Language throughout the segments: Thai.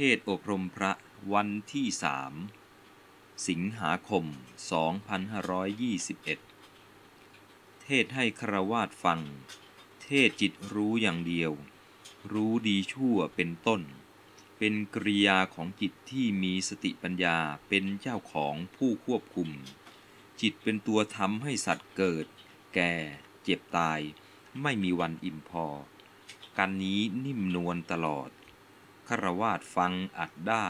เทศอบรมพระวันที่สามสิงหาคม 2521 เทศให้ครวาดฟัง เทศจิตรู้อย่างเดียว รู้ดีชั่วเป็นต้น เป็นกริยาของจิตที่มีสติปัญญาเป็นเจ้าของผู้ควบคุม จิตเป็นตัวทำให้สัตว์เกิด แก่ เจ็บตาย ไม่มีวันอิ่มพอการนี้นิ่มนวลตลอด คารวาสฟังอัดได้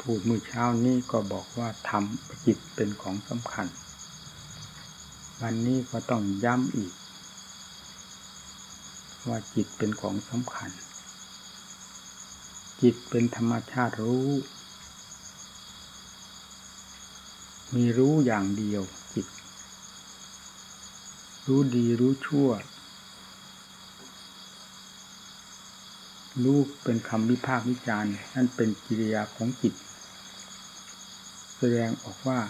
พูดมื่อเช้านี้ก็บอกว่าทำจิตเป็นของสำคัญ วันนี้ก็ต้องย้ำอีก ว่าจิตเป็นของสำคัญ จิตเป็นธรรมชาติรู้ มีรู้อย่างเดียวจิต รู้ดีรู้ชั่ว รู้เป็นคำวิพากษ์วิจารณ์นั่นเป็นกิริยาของจิต แสดงออกว่า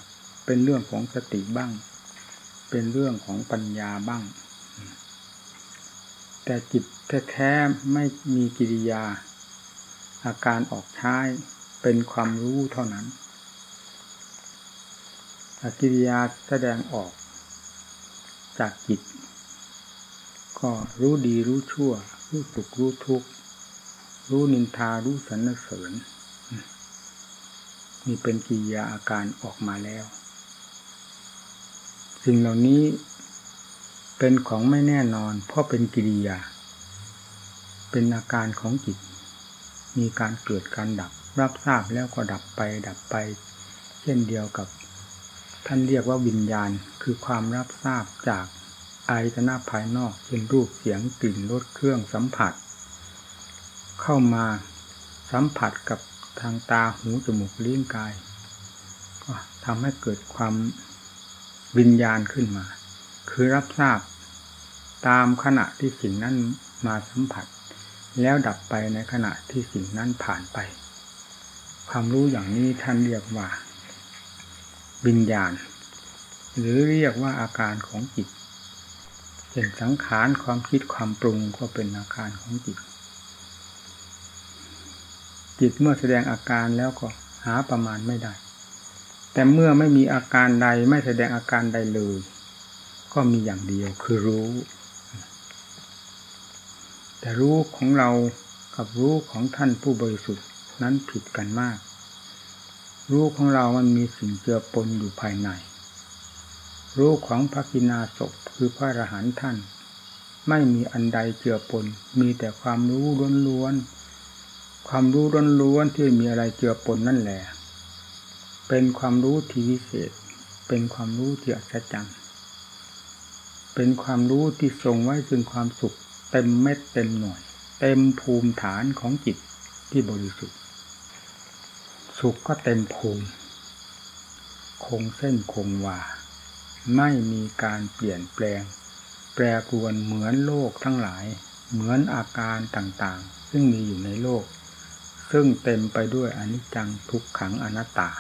เป็นเรื่องของสติบ้าง เป็นเรื่องของปัญญาบ้าง แต่จิตแท้ๆไม่มีกิริยา อาการออกใช้เป็นความรู้เท่านั้นกิริยาแสดงออก จากจิต ก็รู้ดีรู้ชั่ว รู้สุขรู้ทุกข์รู้นินทารู้สรรเสริญนี่เป็นกิริยาอาการออกมาแล้ว สิ่งเหล่านี้เป็นของไม่แน่นอน เพราะเป็นกิริยา เป็นอาการของจิต มีการเกิดการดับ รับทราบแล้วก็ดับไปดับไป เช่นเดียวกับ ท่านเรียกว่าวิญญาณคือความรับทราบจากอายตนะภายนอกเช่นรูปเสียงกลิ่นรสเครื่องสัมผัส เข้ามาสัมผัสกับทางตาหูจมูกลิ้นกายก็ทำให้เกิดความวิญญาณขึ้นมา คือรับทราบตามขณะที่สิ่งนั้นมาสัมผัส แล้วดับไปในขณะที่สิ่งนั้นผ่านไป ความรู้อย่างนี้ท่านเรียกว่า วิญญาณ หรือเรียกว่าอาการของจิตเช่นสังขารความคิดความปรุงก็เป็นอาการของจิต จิตเมื่อแสดงอาการแล้วก็หาประมาณไม่ได้ แต่เมื่อไม่มีอาการใดไม่แสดงอาการใดเลย ก็มีอย่างเดียวคือรู้ แต่รู้ของเรากับรู้ของท่านผู้บริสุทธิ์นั้นผิดกันมาก รู้ของเรามันมีสิ่งเจือปนอยู่ภายใน รู้ของพระกินาศพคือพระอรหันต์ท่าน ไม่มีอันใดเจือปน มีแต่ความรู้ล้วนๆความรู้ล้วนๆที่มีอะไรเจือปนนั่นแหละ เป็นความรู้ที่วิเศษ เป็นความรู้ที่อัศจรรย์เป็นความรู้ที่ทรงไว้ซึ่งความสุข เต็มเม็ดเต็มหน่วย เต็มภูมิฐานของจิตที่บริสุทธิ์ สุขก็เต็มภูมิ คงเส้นคงวาไม่มีการเปลี่ยนแปลง แปรปรวนเหมือนโลกทั้งหลาย เหมือนอาการต่างๆ ซึ่งมีอยู่ในโลก ซึ่งเต็มไปด้วยอนิจจังทุกขังอนัตตา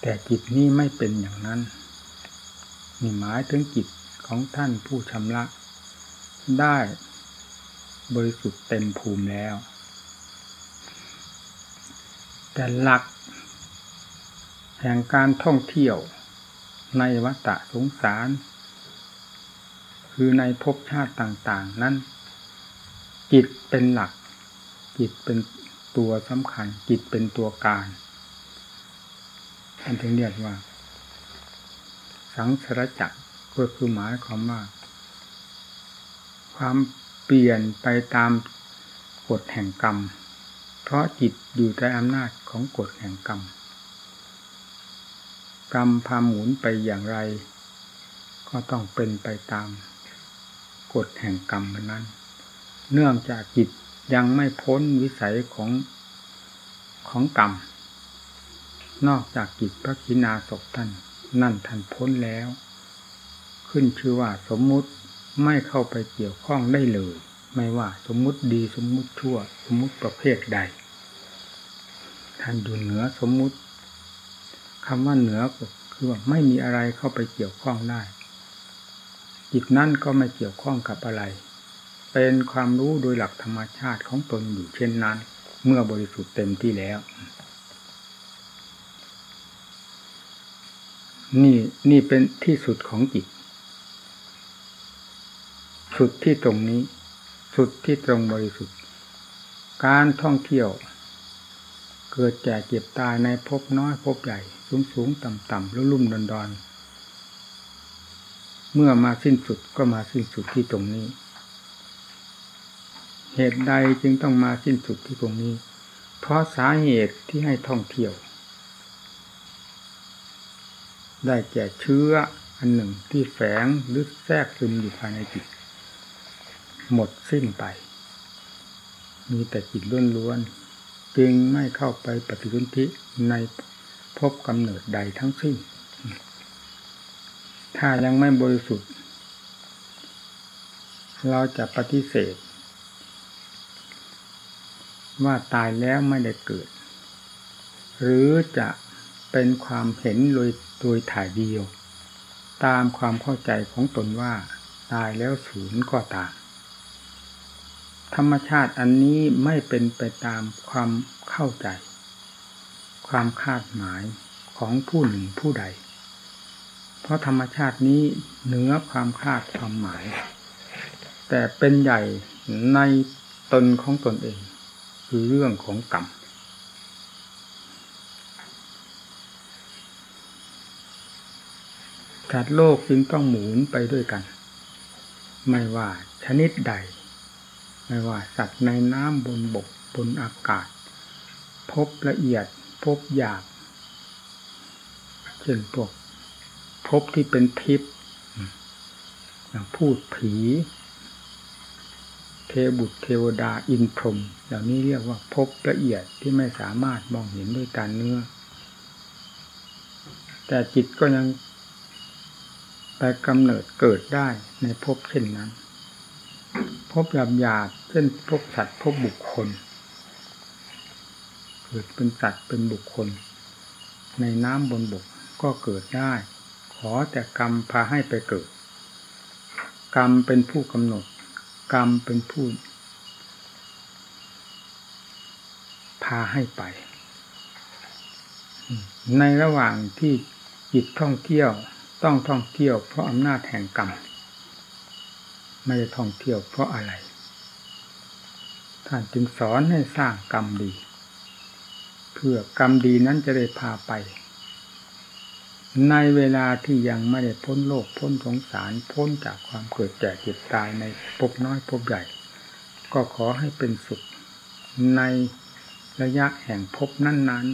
แต่จิตนี้ไม่เป็นอย่างนั้นนี่หมายถึงจิตของท่านผู้ชำระ ได้บริสุทธิ์เต็มภูมิแล้ว แต่หลัก แห่งการท่องเที่ยวในวัฏสงสาร คือในภพชาติต่าง ๆ นั้น จิตเป็นหลัก จิตเป็นตัวสำคัญ จิตเป็นตัวการอันถึงเรียกว่า สังสารจักรก็คือหมายความว่า ความเปลี่ยนไปตามกฎแห่งกรรม เพราะจิตอยู่ใต้อำนาจ ของกฎแห่งกรรม กรรมพาหมุนไปอย่างไร ก็ต้องเป็นไปตามกฎแห่งกรรมนั้น เนื่องจากจิตยังไม่พ้นวิสัยของของกรรม นอกจากกิจพระคินาศพท่านนั่นท่านพ้นแล้ว ขึ้นชื่อว่าสมมุติไม่เข้าไปเกี่ยวข้องได้เลย ไม่ว่าสมมุติดีสมมุติชั่ว สมมุติประเภทใด ท่านอยู่เหนือสมมุติคำว่าเหนือก็คือว่าไม่มีอะไรเข้าไปเกี่ยวข้องได้ จิตนั่นก็ไม่เกี่ยวข้องกับอะไร เป็นความรู้โดยหลักธรรมชาติของตนอยู่เช่นนั้น เมื่อบริสุทธิ์เต็มที่แล้ว นี่นี่เป็นที่สุดของจิต สุดที่ตรงนี้ สุดที่ตรงบริสุทธิ์ การท่องเที่ยว เกิดแก่เก็บตายในภพน้อยภพใหญ่ สูงสูงต่ำต่ำลุ่มลุ่มดอนดอนเมื่อมาสิ้นสุดก็มาสิ้นสุดที่ตรงนี้ เหตุใดจึงต้องมาสิ้นสุดที่ตรงนี้ เพราะสาเหตุที่ให้ท่องเที่ยว ได้แก่เชื้ออันหนึ่งที่แฝงหรือแทรกซึมอยู่ภายในจิต หมดสิ้นไป มีแต่จิตล้วนๆ จึงไม่เข้าไปปฏิรุนทิในพบกำเนิดใดทั้งสิ้น ถ้ายังไม่บริสุทธิ์ เราจะปฏิเสธ ว่าตายแล้วไม่ได้เกิด หรือจะเป็นความเห็นโดยโดยถ่ายเดียว ตามความเข้าใจของตนว่า ตายแล้วศูนย์ก็ตาม ธรรมชาติอันนี้ไม่เป็นไปตามความเข้าใจ ความคาดหมายของผู้หนึ่งผู้ใด เพราะธรรมชาตินี้เหนือความคาดความหมาย แต่เป็นใหญ่ในตนของตนเอง คือเรื่องของกรรมจัดโลกจึงต้องหมุนไปด้วยกัน ไม่ว่าชนิดใด ไม่ว่าสัตว์ในน้ำบนบกบนอากาศ พบละเอียดพบหยาบเช่นพวกพบที่เป็นทิพย์อย่างพูดผี เทบุตรเทวดาอินพรมเหล่านี้เรียกว่าพบละเอียดที่ไม่สามารถมองเห็นด้วยการเนื้อ แต่จิตก็ยังไปกำเนิดเกิดได้ในภพเช่นนั้น พบหยาบหยาบเช่นพบสัตว์พบบุคคลเกิดเป็นสัตว์เป็นบุคคล ในน้ำบนบกก็เกิดได้ ขอแต่กรรมพาให้ไปเกิด กรรมเป็นผู้กำหนด กรรมเป็นผู้พาให้ไป ในระหว่างที่จิตท่องเที่ยวต้องท่องเที่ยวเพราะอำนาจแห่งกรรม ไม่ได้ท่องเที่ยวเพราะอะไร ท่านจึงสอนให้สร้างกรรมดี เพื่อกรรมดีนั้นจะได้พาไป ในเวลาที่ยังไม่ได้พ้นโลกพ้นสงสารพ้นจากความเกิดแก่เจ็บตายในภพน้อยภพใหญ่ ก็ขอให้เป็นสุขในระยะแห่งภพนั้น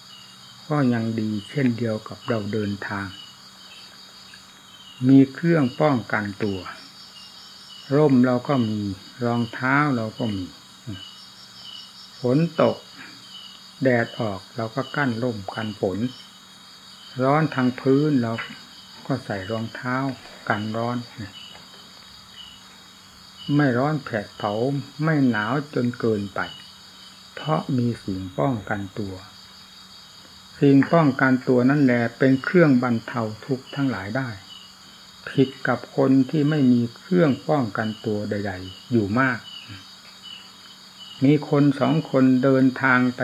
ๆ ก็ยังดีเช่นเดียวกับเราเดินทาง มีเครื่องป้องกันตัว ร่มเราก็มีรองเท้าเราก็มีฝนตก แดดออกเราก็กั้นร่มกันฝน ร้อนทางพื้นเราก็ใส่รองเท้ากันร้อน ไม่ร้อนแผดเผาไม่หนาวจนเกินไป เพราะมีสิ่งป้องกันตัว สิ่งป้องกันตัวนั่นแหละเป็นเครื่องบรรเทาทุกข์ทั้งหลายได้ ผิดกับคนที่ไม่มีเครื่องป้องกันตัวใด ๆ อยู่มาก มีคนสองคนเดินทางไป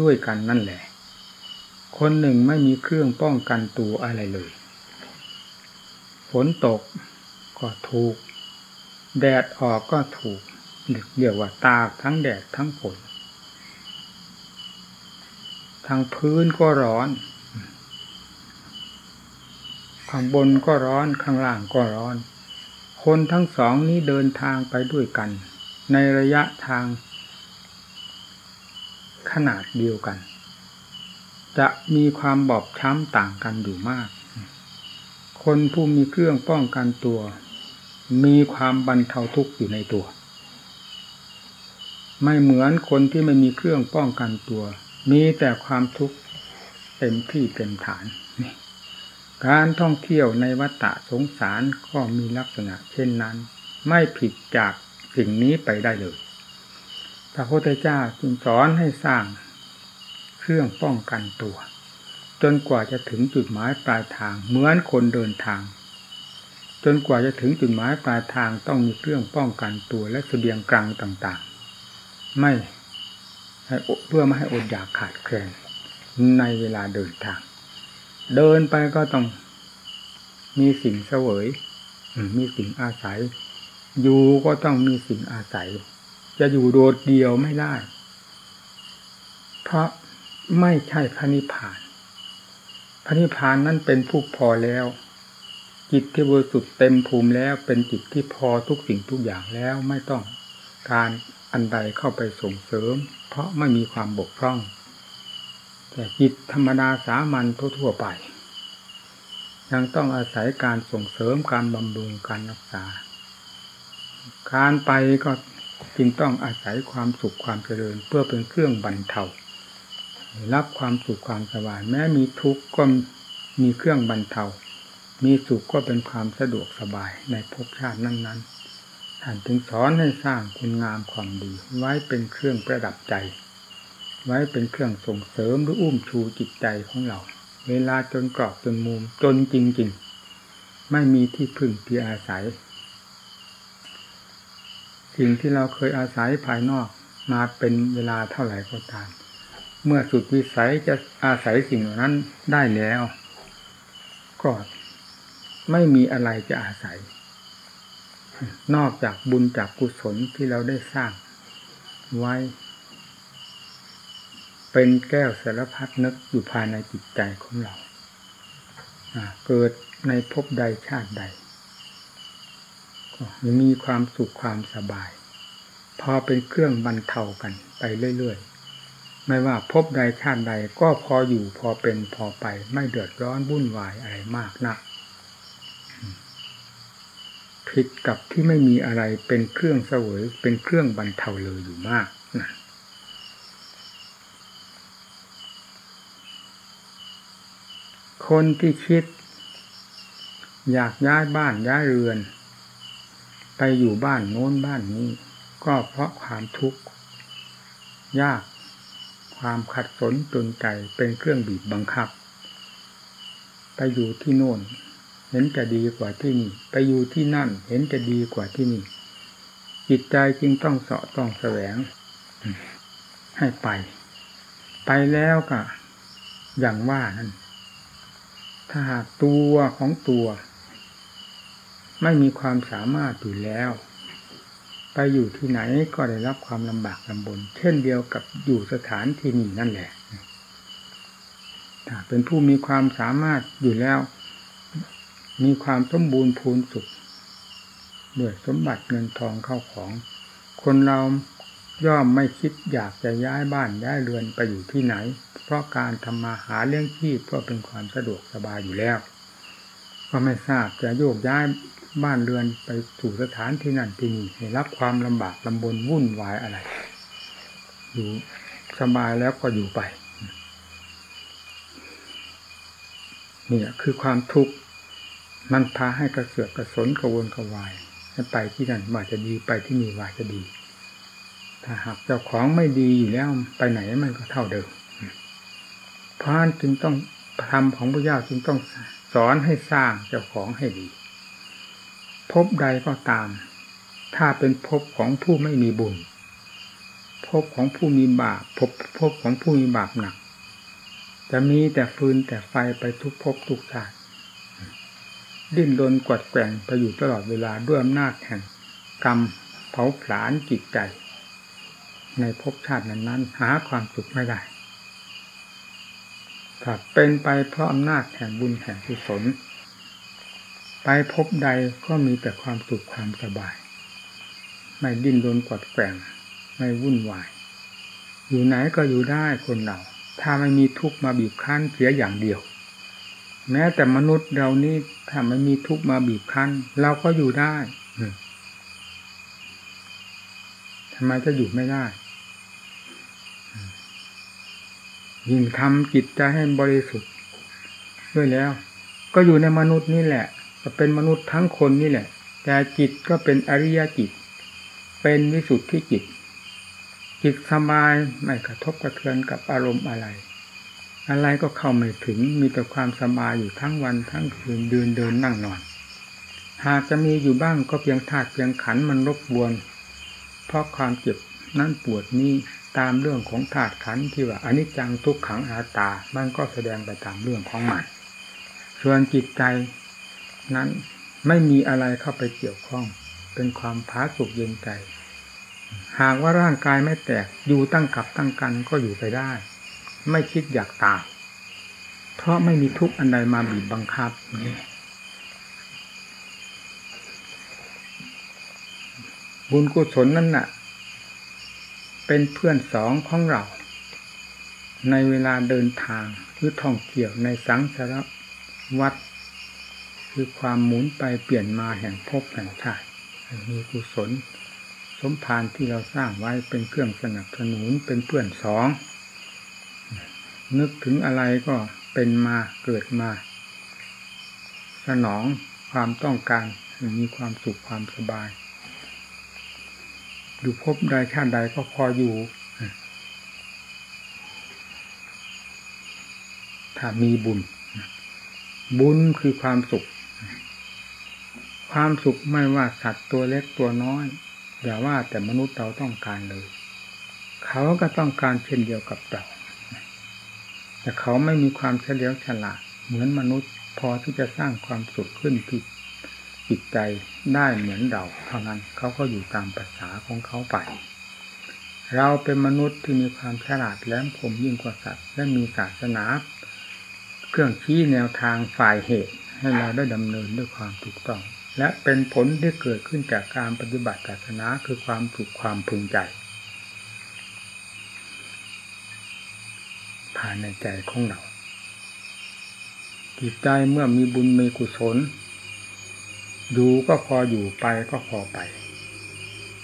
ด้วยกันนั่นแหละ คนหนึ่งไม่มีเครื่องป้องกันตัวอะไรเลย ฝนตกก็ถูก แดดออกก็ถูกเรียกว่าตากทั้งแดดทั้งฝนทางพื้นก็ร้อน ข้างบนก็ร้อนข้างล่างก็ร้อน คนทั้งสองนี้เดินทางไปด้วยกัน ในระยะทาง ขนาดเดียวกัน จะมีความบอบช้ำต่างกันอยู่มาก คนผู้มีเครื่องป้องกันตัว มีความบรรเทาทุกข์อยู่ในตัว ไม่เหมือนคนที่ไม่มีเครื่องป้องกันตัว มีแต่ความทุกข์เต็มที่เต็มฐานนี่ การท่องเที่ยวในวัฏฏะสงสารก็มีลักษณะ เช่นนั้น ไม่ผิดจากสิ่งนี้ไปได้เลย พระพุทธเจ้าจึงสอนให้สร้างเครื่องป้องกันตัว จนกว่าจะถึงจุดหมายปลายทางเหมือนคนเดินทาง จนกว่าจะถึงจุดหมายปลายทางต้องมีเครื่องป้องกันตัวและเสบียงกลางต่างๆ ไม่เพื่อไม่ให้อดอยากขาดแคลนในเวลาเดินทาง เดินไปก็ต้อง มีสิ่งเสวยมีสิ่งอาศัย อยู่ก็ต้องมีสิ่งอาศัย จะอยู่โดดเดียวไม่ได้ เพราะไม่ใช่พระนิพพาน พระนิพพานนั้นเป็นผู้พอแล้ว จิตที่บริสุทธิ์เต็มภูมิแล้วเป็นจิตที่พอทุกสิ่งทุกอย่างแล้วไม่ต้องการอันใดเข้าไปส่งเสริม เพราะไม่มีความบกพร่อง แต่จิตธรรมดาสามัญทั่วๆไป ยังต้องอาศัยการส่งเสริมการบำรุงการรักษา การไปก็จึงต้องอาศัยความสุขความเจริญ เพื่อเป็นเครื่องบรรเทารับความสุขความสบายแม้มีทุกข์ก็มีเครื่องบรรเทา มีสุขก็เป็นความสะดวกสบายในภพชาตินั้นๆท่านจึงสอนให้สร้างคุณงามความดีไว้เป็นเครื่องประดับใจ ไว้เป็นเครื่องส่งเสริมหรืออุ้มชูจิตใจของเรา เวลาจนกรอบจนมุมจนจริงๆ ไม่มีที่พึ่งที่อาศัย สิ่งที่เราเคยอาศัยภายนอกมาเป็นเวลาเท่าไหร่ก็ตาม เมื่อสุดวิสัยจะอาศัยสิ่งเหล่านั้นได้แล้วก็ไม่มีอะไรจะอาศัย นอกจากบุญจากกุศลที่เราได้สร้างไว้ เป็นแก้วสารพัดนึกอยู่ภายในจิตใจของเราเกิดในภพใดชาติใด ก็มีความสุขความสบาย พอเป็นเครื่องบรรเทากันไปเรื่อยๆ ไม่ว่าภพใดชาติใดก็พออยู่พอเป็นพอไป ไม่เดือดร้อนวุ่นวายอะไรมากนักผิดกับที่ไม่มีอะไรเป็นเครื่องเสวยเป็นเครื่องบรรเทาเลยอยู่มากนะ คนที่คิด อยากย้ายบ้านย้ายเรือน ไปอยู่บ้านโน้นบ้านนี้ ก็เพราะความทุกข์ยากความขัดสนจนใจเป็นเครื่องบีบบังคับ ไปอยู่ที่โน่น เห็นจะดีกว่าที่นี่ ไปอยู่ที่นั่น เห็นจะดีกว่าที่นี่ จิตใจจึงต้องเสาะต้องแสวง ให้ไป ไปแล้วก็อย่างว่านั่น ถ้าหากตัวของตัว ไม่มีความสามารถอยู่แล้ว ไปอยู่ที่ไหนก็ได้รับความลำบากลำบน เช่นเดียวกับอยู่สถานที่นี้นั่นแหละถ้าเป็นผู้มีความสามารถอยู่แล้ว มีความสมบูรณ์พูนสุขด้วยสมบัติเงินทองเข้าของ คนเราย่อมไม่คิดอยากจะย้ายบ้านย้ายเรือนไปอยู่ที่ไหน ราะการทำมาหาเลี้ยงชีพก็เป็นความสะดวกสบายอยู่แล้ว ก็ไม่ทราบจะโยกย้ายบ้านเรือนไปสู่สถานที่นั่นที่นี่ให้รับความลำบากลำบนวุ่นวายอะไร อยู่สบายแล้วก็อยู่ไปนี่คือความทุกข์มันพาให้กระเสือกกระสนกระวนกระวายไปที่นั่นว่าจะดีไปที่นี่ว่าจะดี ถ้าหากเจ้าของไม่ดีอยู่แล้วไปไหนมันก็เท่าเดิม พราะจึงต้องธรรมของพระเจ้าจึงต้องสอนให้สร้างเจ้าของให้ดี พบใดก็ตาม ถ้าเป็นพบของผู้ไม่มีบุญ พบของผู้มีบาปพบพบของผู้มีบาปหนัก จะมีแต่ฟืนแต่ไฟไปทุกภพทุกชาติดิ้นรนกวัดแกงไปอยู่ตลอดเวลาด้วยอำนาจแห่งกรรมเผาผลาญจิตใจ ในภพชาตินั้นๆ หาความสุขไม่ได้ เป็นไปเพราะอำนาจแห่งบุญแห่งกุศลไปพบใดก็มีแต่ความสุขความสบาย ไม่ดิ้นรนกวัดแกว่งไม่วุ่นวาย อยู่ไหนก็อยู่ได้คนเราถ้าไม่มีทุกข์มาบีบคั้นเสียอย่างเดียว แม้แต่มนุษย์เรานี่ถ้าไม่มีทุกข์มาบีบคั้น เราก็อยู่ได้ทำไมจะอยู่ไม่ได้ ยิ่งทำจิตใจให้บริสุทธิ์ด้วยแล้ว ก็อยู่ในมนุษย์นี่แหละก็เป็นมนุษย์ทั้งคนนี่แหละ แต่จิตก็เป็นอริยจิต เป็นวิสุทธิจิต จิตสบายไม่กระทบกระเทือนกับอารมณ์อะไร อะไรก็เข้าไม่ถึงมีแต่ความสบายอยู่ทั้งวันทั้งคืนเดินเดินนั่งนอน หากจะมีอยู่บ้างก็เพียงธาตุเพียงขันมันรบกวน เพราะความเจ็บนั้นปวดนี้ ตามเรื่องของธาตุขันธ์ที่ว่าอนิจจังทุกขังอาตา มันก็แสดงไปตามเรื่องของมันส่วนจิตใจนั้นไม่มีอะไรเข้าไปเกี่ยวข้อง เป็นความผาสุกเย็นใจ หากว่าร่างกายไม่แตกอยู่ตั้งกับตั้งกันก็อยู่ไปได้ ไม่คิดอยากตายเพราะไม่มีทุกข์อันใดมาบีบบังคับนี่บุญกุศลนั่นน่ะ เป็นเพื่อนสองของเรา ในเวลาเดินทางหรือท่องเที่ยวในสังสารวัฏคือความหมุนไปเปลี่ยนมาแห่งภพแห่งชาติมีกุศล สมภารที่เราสร้างไว้เป็นเครื่องสนับสนุนเป็นเพื่อนสอง นึกถึงอะไรก็เป็นมาเกิดมา สนองความต้องการมีความสุขความสบาย อยู่พบใดชาติใดก็พออยู่ ถ้ามีบุญ บุญคือความสุข ความสุขไม่ว่าสัตว์ตัวเล็กตัวน้อย อย่าว่าแต่มนุษย์เราต้องการเลย เขาก็ต้องการเช่นเดียวกับเราแต่เขาไม่มีความเฉลียวฉลาดเหมือนมนุษย์พอที่จะสร้างความสุขขึ้นที่ จิตใจได้เหมือนเราเท่านั้นเขาก็อยู่ตามภาษาของเขาไป เราเป็นมนุษย์ที่มีความฉลาดแหลมคมยิ่งกว่าสัตว์ และมีศาสนา เครื่องชี้แนวทางฝ่ายเหตุ ให้เราได้ดำเนินด้วยความถูกต้อง และเป็นผลที่เกิดขึ้นจากการปฏิบัติศาสนาคือความสุขความพึงใจภายในใจของเราจิตใจเมื่อมีบุญมีกุศล อยู่ก็พออยู่ไปก็พอไป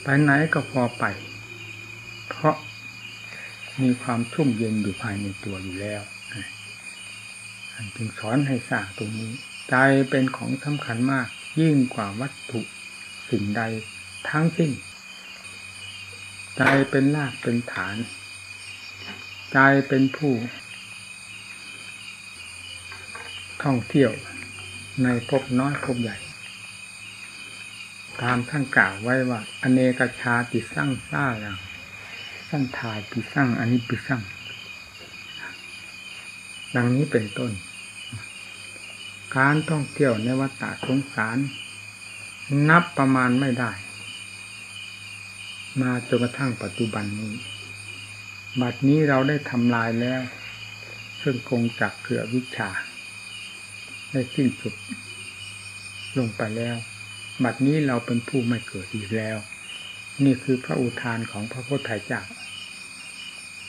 ไปไหนก็พอไป เพราะมีความชุ่มเย็นอยู่ภายในตัวอยู่แล้วจึงสอนให้สร้างตรงนี้ ใจเป็นของสำคัญมาก ยิ่งกว่าวัตถุสิ่งใดทั้งสิ้น ใจเป็นรากเป็นฐาน ใจเป็นผู้ ท่องเที่ยวในภพน้อยภพใหญ่ ตามท่านกล่าวไว้ว่า อเนกชาติสร้างสร้างอย่างสร้างทายปิสร้างอันนี้ปิสร้างดังนี้เป็นต้น การท่องเที่ยวในวัฏฏะสงสาร นับประมาณไม่ได้ มาจนกระทั่งปัจจุบันนี้ บัดนี้เราได้ทำลายแล้ว ซึ่งคงจักเกือวิชา ได้สิ้นสุดลงไปแล้ว บัดนี้เราเป็นผู้ไม่เกิดอีกแล้ว นี่คือพระอุทานของพระพุทธเจ้า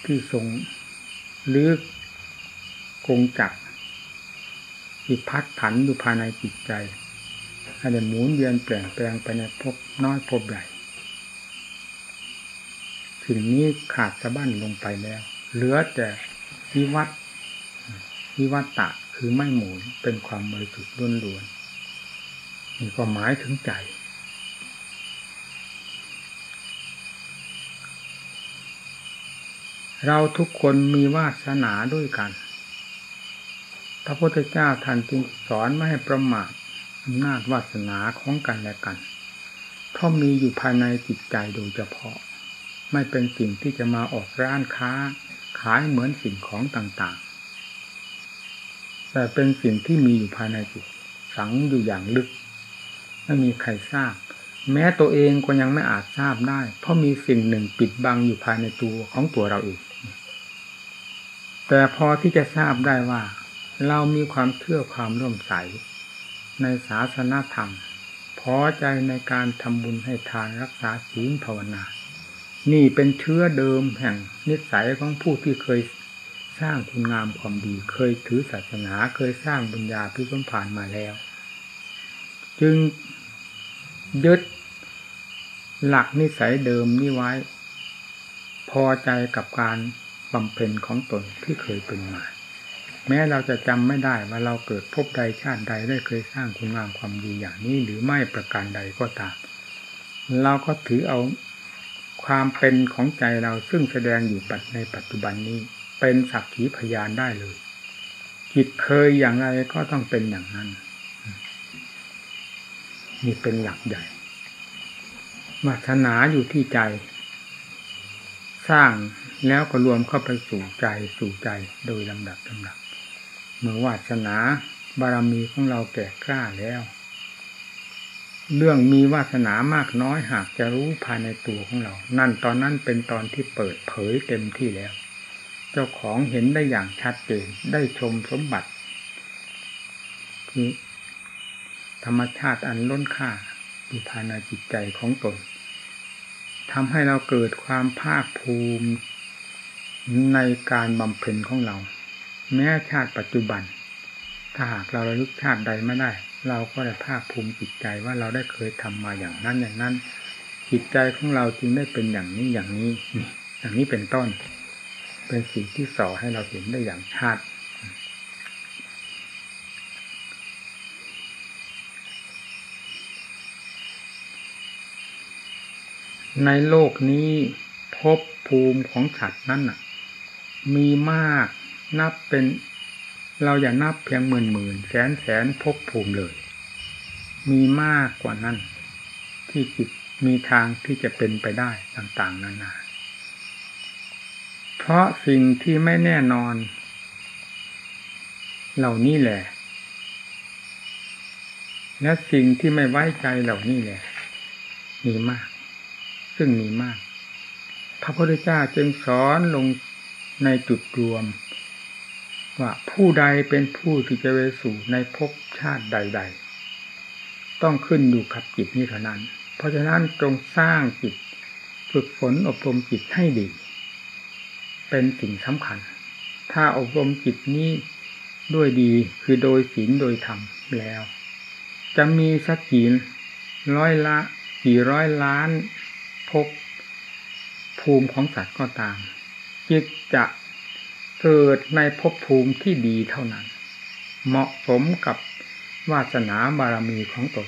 ที่ทรงลึกคงจักที่พัดผันอยู่ภายในจิตใจให้ได้หมุนเวียนเปลี่ยนแปลงไปในภพน้อยภพใหญ่สิ่งนี้ขาดสะบั้นลงไปแล้ว เหลือแต่วิวัตวิวัตตะคือไม่หมุนเป็นความบริสุทธิ์ล้วนๆ นี่ก็หมายถึงใจ เราทุกคนมีวาสนาด้วยกัน พระพุทธเจ้าท่านจึงสอนไม่ให้ประมาทอำนาจวาสนาของกันและกัน เพราะมีอยู่ภายในจิตใจโดยเฉพาะ ไม่เป็นสิ่งที่จะมาออกร้านค้า ขายเหมือนสิ่งของต่างๆ แต่เป็นสิ่งที่มีอยู่ภายในจิตฝังอยู่อย่างลึก ไม่มีใครทราบ แม้ตัวเองก็ยังไม่อาจทราบได้ เพราะมีสิ่งหนึ่งปิดบังอยู่ภายในตัวของตัวเราเองแต่พอที่จะทราบได้ว่า เรามีความเชื่อความร่วมใส ในศาสนาธรรมพอใจในการทำบุญให้ทานรักษาศีลภาวนา นี่เป็นเชื้อเดิมแห่งนิสัยของผู้ที่เคยสร้างคุณงามความดี เคยถือศาสนาเคยสร้างบุญญาพิสมผ่านมาแล้ว จึง ยึด หลักนิสัยเดิมนี้ไว้ พอใจกับการบำเพ็ญของตนที่เคยเป็นมา แม้เราจะจำไม่ได้ว่าเราเกิดพบใดชาติใดได้เคยสร้างคุณงามความดีอย่างนี้หรือไม่ประการใดก็ตาม เราก็ถือเอาความเป็นของใจเราซึ่งแสดงอยู่ปัจในปัจจุบันนี้ เป็นสักขีพยานได้เลยจิตเคยอย่างไรก็ต้องเป็นอย่างนั้น นี่เป็นหลักใหญ่วาสนาอยู่ที่ใจ สร้างแล้วก็รวมเข้าไปสู่ใจสู่ใจโดยลำดับลำดับ เมื่อวาสนาบารมีของเราแก่กล้าแล้ว เรื่องมีวาสนามากน้อยหากจะรู้ภายในตัวของเรา นั่นตอนนั้นเป็นตอนที่เปิดเผยเต็มที่แล้ว เจ้าของเห็นได้อย่างชัดเจนได้ชมสมบัติคือ ธรรมชาติอันล้นค่าอยู่ภายในจิตใจของตนทำให้เราเกิดความภาคภูมิในการบำเพ็ญของเรา แม้ชาติปัจจุบัน ถ้าหากเราระลึกชาติใดไม่ได้ เราก็ได้ภาคภูมิจิตใจว่าเราได้เคยทำมาอย่างนั้นอย่างนั้น จิตใจของเราจึงได้เป็นอย่างนี้อย่างนี้อย่างนี้เป็นต้น เป็นสิ่งที่สอให้เราเห็นได้อย่างชัด ในโลกนี้ภพภูมิของสัตว์นั้นน่ะ มีมากนับเป็น เราอย่านับเพียงหมื่นหมื่นแสนแสนภพภูมิเลย มีมากกว่านั้น ที่จิตมีทางที่จะเป็นไปได้ต่าง ๆ นานา เพราะสิ่งที่ไม่แน่นอน เหล่านี้แหละ และสิ่งที่ไม่ไว้ใจเหล่านี้แหละ มีมาก ซึ่งมีมาก พระพุทธเจ้าจึงสอนลงในจุดรวม ว่าผู้ใดเป็นผู้ที่จะไปสู่ในภพชาติใด ๆ ต้องขึ้นอยู่กับจิตนี้เท่านั้น เพราะฉะนั้นจงสร้างจิตฝึกฝนอบรมจิตให้ดี เป็นสิ่งสำคัญ ถ้าอบรมจิตนี้ด้วยดีคือโดยศีลโดยธรรมแล้ว จะมีสักกี่ร้อยละกี่ร้อยล้าน ภพภูมิของสัตว์ก็ตาม จิตจะเกิดในภพภูมิที่ดีเท่านั้น เหมาะสมกับวาสนาบารมีของตน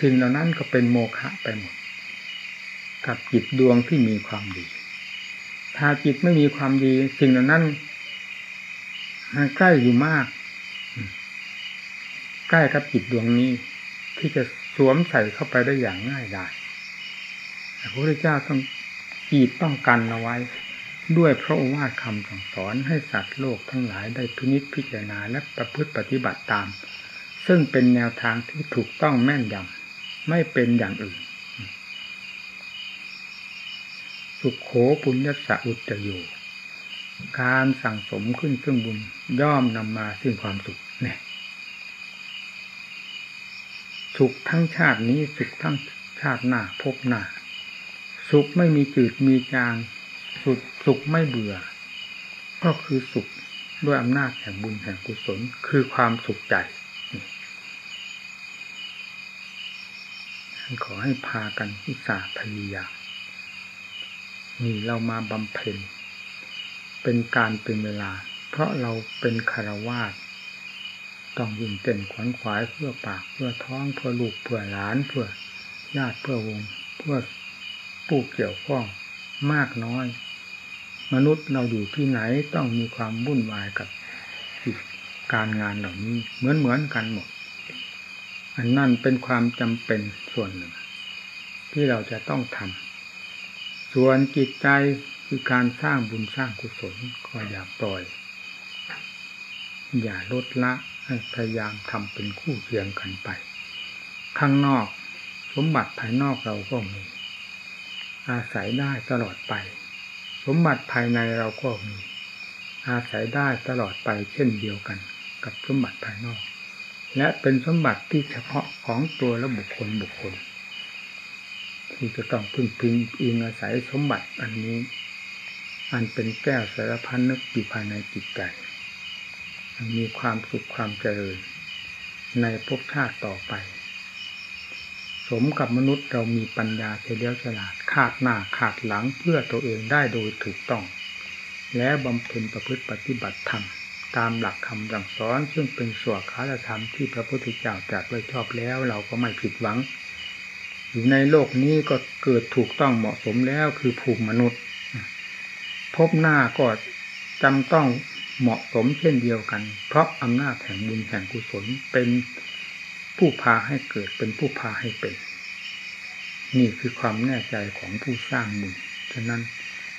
สิ่งเหล่านั้นก็เป็นโมฆะไปหมด กับจิตดวงที่มีความดี ถ้าจิตไม่มีความดี สิ่งเหล่านั้นมันใกล้อยู่มาก ใกล้กับจิตดวงนี้ ที่จะสวมใส่เข้าไปได้อย่างง่ายดาย พระพุทธเจ้าต้องกีดป้องกันเอาไว้ ด้วยพระโอวาทคำสั่งสอนให้สัตว์โลกทั้งหลายได้พินิจพิจารณาและประพฤติปฏิบัติตาม ซึ่งเป็นแนวทางที่ถูกต้องแม่นยำไม่เป็นอย่างอื่น สุขโขปุญญสะอุตโยการสั่งสมขึ้นซึ่งบุญย่อมนำมาซึ่งความสุขเนี่ยสุขทั้งชาตินี้สุขทั้งชาติหน้าพบหน้า สุขไม่มีจืดมีจางสุขสุขไม่เบื่อ ก็คือสุขด้วยอำนาจแห่งบุญแห่งกุศลคือความสุขใจขอให้พากันอุตสาห์พยายามนี่เรามาบำเพ็ญเป็นการเป็นเวลา เพราะเราเป็นคารวาสต้องยิ่งเต้นขวนขวายเพื่อปากเพื่อท้องเพื่อลูกเพื่อหลานเพื่อญาติเพื่อวง เพื่อ ผู้เกี่ยวข้องมากน้อย มนุษย์เราอยู่ที่ไหนต้องมีความวุ่นวายกับกิจการงานเหล่านี้เหมือนเหมือนกันหมด อันนั่นเป็นความจำเป็นส่วนหนึ่ง ที่เราจะต้องทำส่วนจิตใจคือการสร้างบุญสร้างกุศลก็อย่าปล่อย อย่าลดละให้พยายามทำเป็นคู่เคียงกันไป ข้างนอกสมบัติภายนอกเราก็มี อาศัยได้ตลอดไป สมบัติภายในเราก็มี อาศัยได้ตลอดไปเช่นเดียวกัน กับสมบัติภายนอก และเป็นสมบัติที่เฉพาะของตัวและบุคคลบุคคล ที่จะต้องพึ่งพิงอิงอาศัยสมบัติอันนี้ อันเป็นแก้วสารพันนึกอยู่ภายในจิตใจมีความสุขความเจริญในภพชาติต่อไป สมกับมนุษย์เรามีปัญญาเฉลียวฉลาดขาดหน้าขาดหลังเพื่อตัวเองได้โดยถูกต้อง และบำเพ็ญประพฤติปฏิบัติธรรม ตามหลักคำสั่งสอน ซึ่งเป็นสวดคาธรรมที่พระพุทธเจ้าตรัสไว้ชอบแล้วเราก็ไม่ผิดหวัง อยู่ในโลกนี้ก็เกิดถูกต้องเหมาะสมแล้วคือภูมิมนุษย์ พบหน้าก็จำต้องเหมาะสมเช่นเดียวกัน เพราะอำนาจแห่งบุญแห่งกุศลเป็น ผู้พาให้เกิดเป็นผู้พาให้เป็น นี่คือความแน่ใจของผู้สร้างบุญฉะนั้น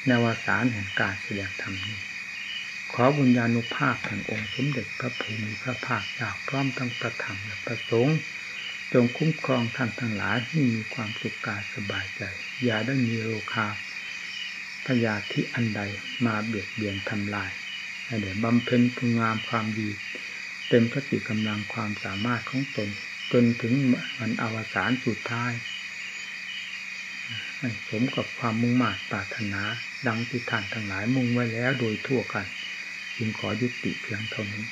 ในวสารแห่งการแสดงธรรมนี้ขอบุญญาณุภาพแห่งองค์สมเด็จพระภูมิพระภาคจ้าพร้อมทั้งประธรรมและประสงค์ จงคุ้มครองท่านทั้งหลายให้มีความสุขกายสบายใจ อย่าได้มีโรคาพยาธิอันใดมาเบียดเบียนทำลายให้ได้บำเพ็ญคุณงามความดี เต็มสติกำลังความสามารถของตน จนถึงมันอวสานสุดท้ายให้สมกับความมุ่งมา่ปรารถนา ดังที่ท่านทั้งหลายมุ่งไว้แล้วโดยทั่วกัน จึงขอยุติเพียงเท่านี้